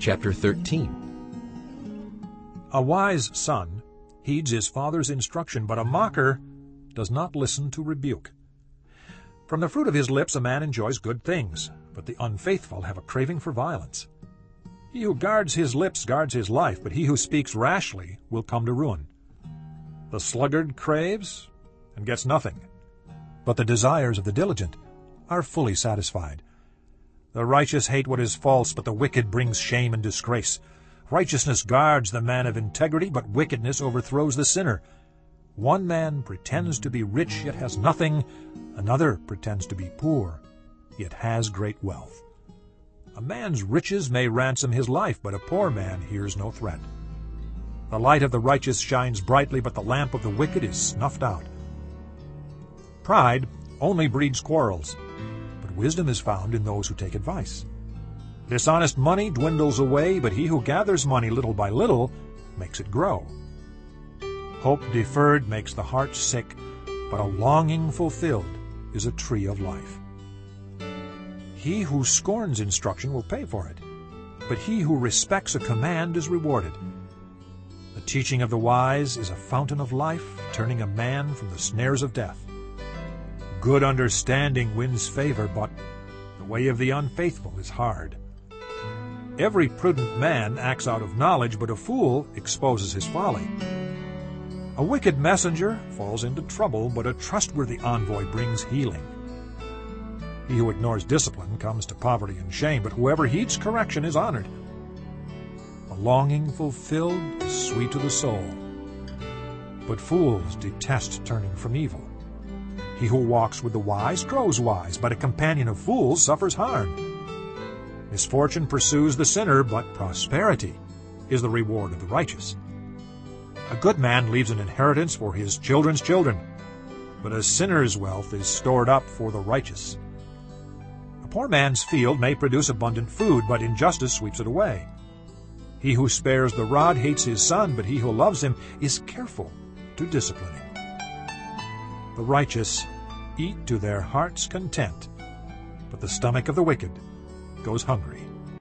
Chapter 13 A wise son heeds his father's instruction, but a mocker does not listen to rebuke. From the fruit of his lips a man enjoys good things, but the unfaithful have a craving for violence. He who guards his lips guards his life, but he who speaks rashly will come to ruin. The sluggard craves and gets nothing, but the desires of the diligent are fully satisfied. The righteous hate what is false, but the wicked brings shame and disgrace. Righteousness guards the man of integrity, but wickedness overthrows the sinner. One man pretends to be rich, yet has nothing. Another pretends to be poor, yet has great wealth. A man's riches may ransom his life, but a poor man hears no threat. The light of the righteous shines brightly, but the lamp of the wicked is snuffed out. Pride only breeds quarrels, wisdom is found in those who take advice. Dishonest money dwindles away, but he who gathers money little by little makes it grow. Hope deferred makes the heart sick, but a longing fulfilled is a tree of life. He who scorns instruction will pay for it, but he who respects a command is rewarded. The teaching of the wise is a fountain of life, turning a man from the snares of death. Good understanding wins favor, but the way of the unfaithful is hard. Every prudent man acts out of knowledge, but a fool exposes his folly. A wicked messenger falls into trouble, but a trustworthy envoy brings healing. He who ignores discipline comes to poverty and shame, but whoever heeds correction is honored. A longing fulfilled is sweet to the soul, but fools detest turning from evil. He who walks with the wise grows wise, but a companion of fools suffers harm. Misfortune pursues the sinner, but prosperity is the reward of the righteous. A good man leaves an inheritance for his children's children, but a sinner's wealth is stored up for the righteous. A poor man's field may produce abundant food, but injustice sweeps it away. He who spares the rod hates his son, but he who loves him is careful to discipline him. The righteous eat to their heart's content, but the stomach of the wicked goes hungry.